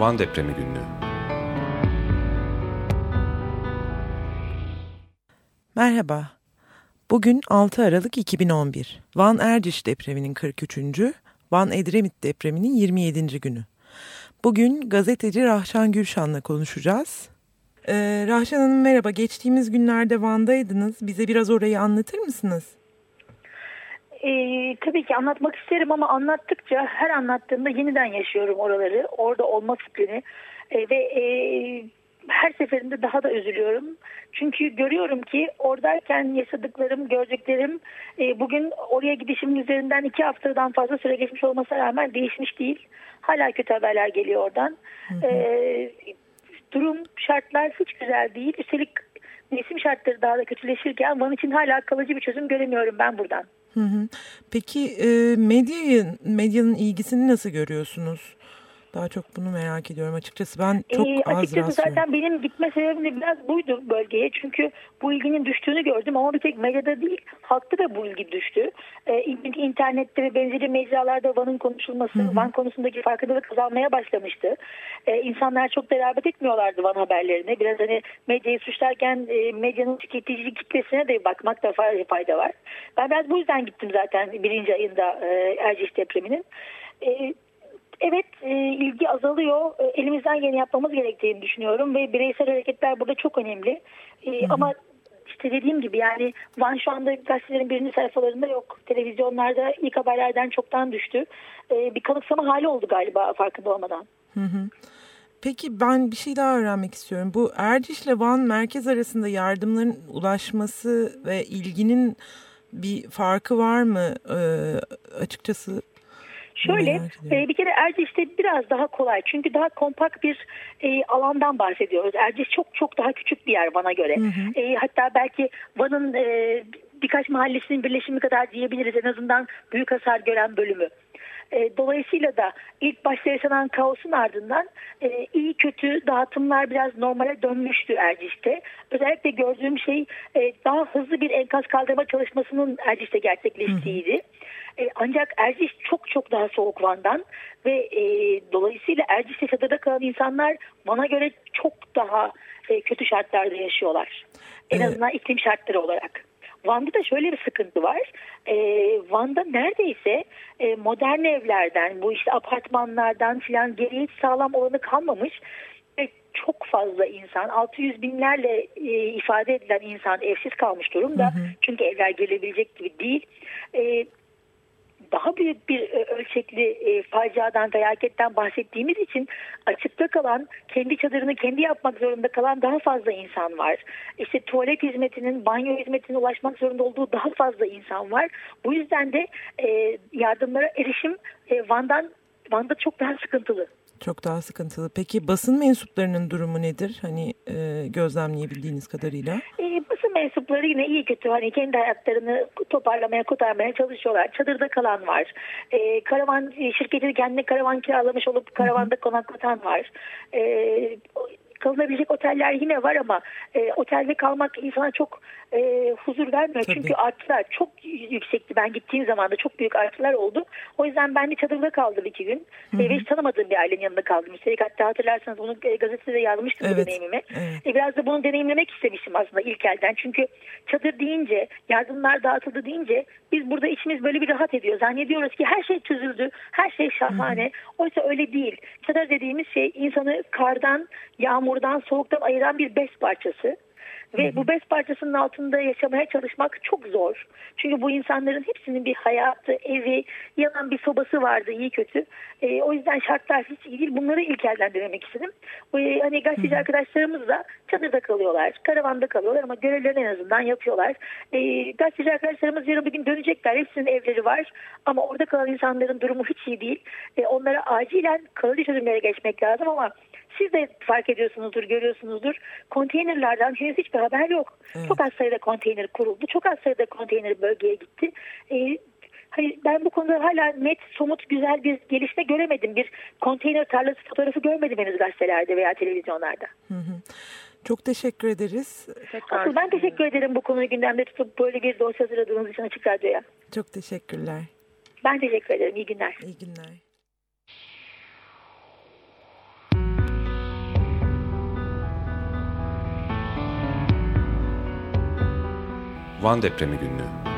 Van Depremi Günlüğü Merhaba. Bugün 6 Aralık 2011. Van Erciş depreminin 43. Van Edremit depreminin 27. günü. Bugün gazeteci Rahşan Gülşan'la konuşacağız. Ee, Rahşan Hanım merhaba. Geçtiğimiz günlerde Van'daydınız. Bize biraz orayı anlatır mısınız? Ee, tabii ki anlatmak isterim ama anlattıkça her anlattığımda yeniden yaşıyorum oraları. Orada olma fikrini. Ee, ve e, her seferinde daha da üzülüyorum. Çünkü görüyorum ki oradayken yaşadıklarım, gördüklerim e, bugün oraya gidişimin üzerinden iki haftadan fazla süre geçmiş olmasına rağmen değişmiş değil. Hala kötü haberler geliyor oradan. Hı hı. E, durum, şartlar hiç güzel değil. Üstelik mevsim şartları daha da kötüleşirken Van için hala kalıcı bir çözüm göremiyorum ben buradan. Hı hı. Peki e, medyanın ilgisini nasıl görüyorsunuz? Daha çok bunu merak ediyorum açıkçası. Ben çok ee, az Açıkçası zaten benim gitme sebebim de biraz buydu bölgeye. Çünkü bu ilginin düştüğünü gördüm ama bir tek medyada değil halkta da bu ilgi düştü. Ee, internette ve benzeri mecralarda Van'ın konuşulması, hı hı. Van konusundaki farkındalık azalmaya başlamıştı. Ee, insanlar çok da rağbet etmiyorlardı Van haberlerine. Biraz hani medyayı suçlarken e, medyanın tüketici kitlesine de bakmakta fayda var. Ben biraz bu yüzden gittim zaten birinci ayında e, Erciş depreminin. E, Evet e, ilgi azalıyor. E, elimizden yeni yapmamız gerektiğini düşünüyorum ve bireysel hareketler burada çok önemli. E, ama işte dediğim gibi yani Van şu anda gazetelerin birinci sayfalarında yok. Televizyonlarda ilk haberlerden çoktan düştü. E, bir kanıksama hali oldu galiba farkında olmadan. Hı hı. Peki ben bir şey daha öğrenmek istiyorum. Bu Erciş ile Van merkez arasında yardımların ulaşması ve ilginin bir farkı var mı? Ee, açıkçası Şöyle e, bir kere Erciş'te biraz daha kolay çünkü daha kompakt bir e, alandan bahsediyoruz. Erciş çok çok daha küçük bir yer bana göre. Hı hı. E, hatta belki Van'ın e, birkaç mahallesinin birleşimi kadar diyebiliriz en azından büyük hasar gören bölümü. E, dolayısıyla da ilk başta yaşanan kaosun ardından e, iyi kötü dağıtımlar biraz normale dönmüştü Erciş'te. Özellikle gördüğüm şey e, daha hızlı bir enkaz kaldırma çalışmasının Erciş'te gerçekleştiğiydi. Hı. E, ancak Erciş çok çok daha soğuk Van'dan ve e, dolayısıyla Erciş'te çadırda kalan insanlar bana göre çok daha e, kötü şartlarda yaşıyorlar. En azından iklim şartları olarak. Van'da da şöyle bir sıkıntı var. E, Van'da neredeyse e, modern evlerden, bu işte apartmanlardan filan geriye hiç sağlam olanı kalmamış ve çok fazla insan 600 binlerle e, ifade edilen insan evsiz kalmış durumda. Hı hı. Çünkü evler gelebilecek gibi değil. E, daha büyük bir e, ölçekli e, faciadan, felaketten bahsettiğimiz için açıkta kalan, kendi çadırını kendi yapmak zorunda kalan daha fazla insan var. İşte tuvalet hizmetinin, banyo hizmetine ulaşmak zorunda olduğu daha fazla insan var. Bu yüzden de e, yardımlara erişim e, Van'dan Van'da çok daha sıkıntılı. Çok daha sıkıntılı. Peki basın mensuplarının durumu nedir? Hani e, gözlemleyebildiğiniz kadarıyla? E, basın mensupları yine iyi kötü hani kendi hayatlarını toparlamaya, kurtarmaya çalışıyorlar. Çadırda kalan var. E, karavan şirketi kendine karavan kiralamış olup karavanda konaklatan var. E, kalınabilecek oteller yine var ama e, otelde kalmak insana çok e, huzur vermiyor. Tabii. Çünkü artılar çok yüksekti. Ben gittiğim zaman da çok büyük artılar oldu. O yüzden ben de çadırda kaldım iki gün. Hı hı. E, ve hiç tanımadığım bir ailenin yanında kaldım. Üstelik hatta hatırlarsanız bunu e, gazetede yazmıştım evet. deneyimimi. Evet. E, biraz da bunu deneyimlemek istemiştim aslında ilk elden. Çünkü çadır deyince, yardımlar dağıtıldı deyince biz burada içimiz böyle bir rahat ediyor. Zannediyoruz ki her şey çözüldü, her şey şahane. Hı hı. Oysa öyle değil. Çadır dediğimiz şey insanı kardan, yağmurdan, soğuktan ayıran bir bez parçası. Ve bu bez parçasının altında yaşamaya çalışmak çok zor. Çünkü bu insanların hepsinin bir hayatı, evi, yanan bir sobası vardı iyi kötü. E, o yüzden şartlar hiç iyi değil. Bunları ilk elden denemek istedim. E, hani gazeteci arkadaşlarımız da çadırda kalıyorlar, karavanda kalıyorlar ama görevlerini en azından yapıyorlar. E, gazeteci arkadaşlarımız yarın bir gün dönecekler. Hepsinin evleri var ama orada kalan insanların durumu hiç iyi değil. E, onlara acilen kalıcı çözümlere geçmek lazım ama siz de fark ediyorsunuzdur, görüyorsunuzdur. Konteynerlerden henüz hiçbir haber yok. Evet. Çok az sayıda konteyner kuruldu. Çok az sayıda konteyner bölgeye gitti. Ee, Hayır, ben bu konuda hala net, somut, güzel bir gelişme göremedim. Bir konteyner tarlası fotoğrafı görmedim henüz gazetelerde veya televizyonlarda. Hı hı. Çok teşekkür ederiz. Tekrar... Asıl ben teşekkür ederim bu konuyu gündemde tutup böyle bir dosya hazırladığınız için Açık Radyo'ya. Çok teşekkürler. Ben teşekkür ederim. İyi günler. İyi günler. Van Depremi Günlüğü